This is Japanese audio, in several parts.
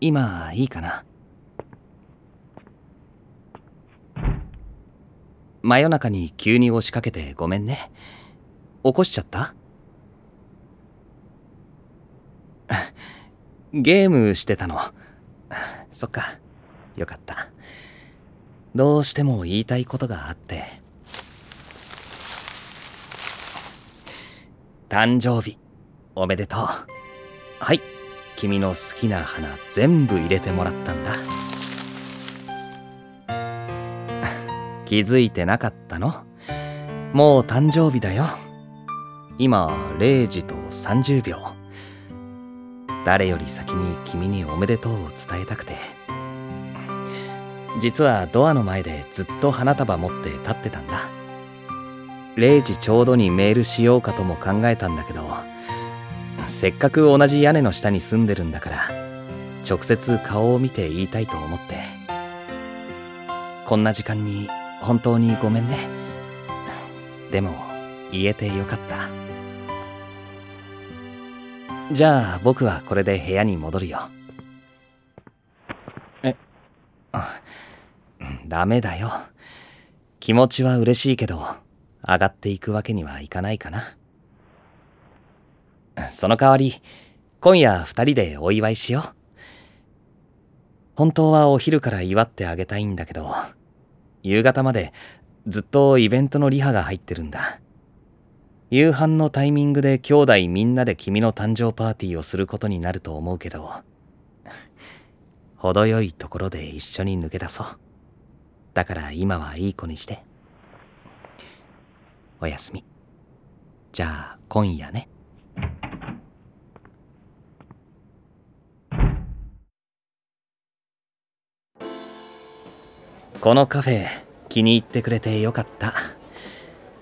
今いいかな？真夜中に急に押しかけてごめんね。起こしちゃった？ゲームしてたの。そっか。よかった。どうしても言いたいことがあって。誕生日。おめでとう。はい。君の好きな花全部入れてもらったんだ。気づいてなかったの？もう誕生日だよ。今0時と30秒誰より先に君におめでとうを伝えたくて。実はドアの前でずっと花束持って立ってたんだ。0時ちょうどにメールしようかとも考えたんだけどせっかく同じ屋根の下に住んでるんだから直接顔を見て言いたいと思って。こんな時間に本当にごめんね。でも言えてよかった。じゃあ僕はこれで部屋に戻るよ。え？ダメだよ。気持ちは嬉しいけど上がっていくわけにはいかないかなその代わり今夜二人でお祝いしよう。本当はお昼から祝ってあげたいんだけど夕方までずっとイベントのリハが入ってるんだ。夕飯のタイミングで兄弟みんなで君の誕生パーティーをすることになると思うけど程よいところで一緒に抜け出そう。だから今はいい子にして。おやすみ。じゃあ今夜ね。このカフェ気に入ってくれてよかった。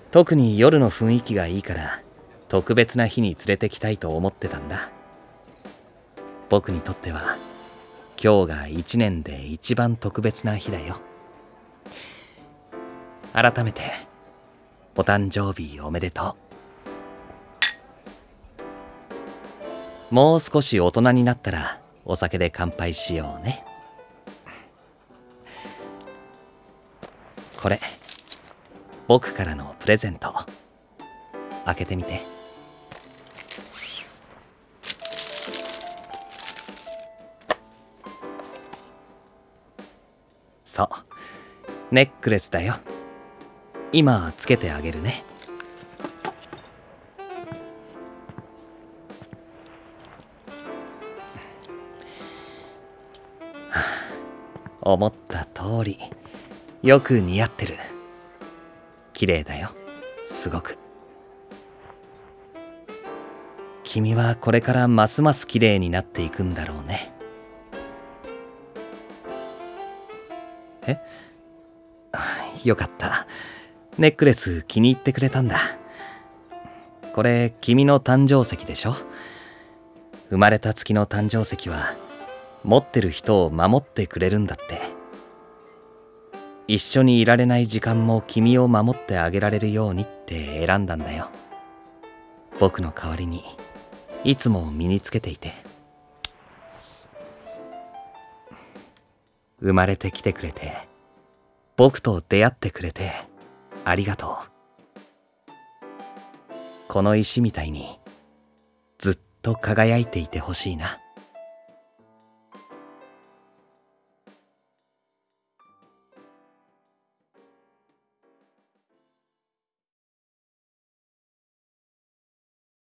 特に夜の雰囲気がいいから特別な日に連れてきたいと思ってたんだ。僕にとっては今日が一年で一番特別な日だよ。改めてお誕生日おめでとう。もう少し大人になったらお酒で乾杯しようね。これ。僕からのプレゼント。開けてみて。そう。ネックレスだよ。今つけてあげるね。思った通り。よく似合ってる。綺麗だよ。すごく。君はこれからますます綺麗になっていくんだろうね。え？よかった。ネックレス気に入ってくれたんだ。これ君の誕生石でしょ？生まれた月の誕生石は持ってる人を守ってくれるんだって。一緒にいられない時間も君を守ってあげられるようにって選んだんだよ。僕の代わりにいつも身につけていて。生まれてきてくれて僕と出会ってくれてありがとう。この石みたいにずっと輝いていてほしいな。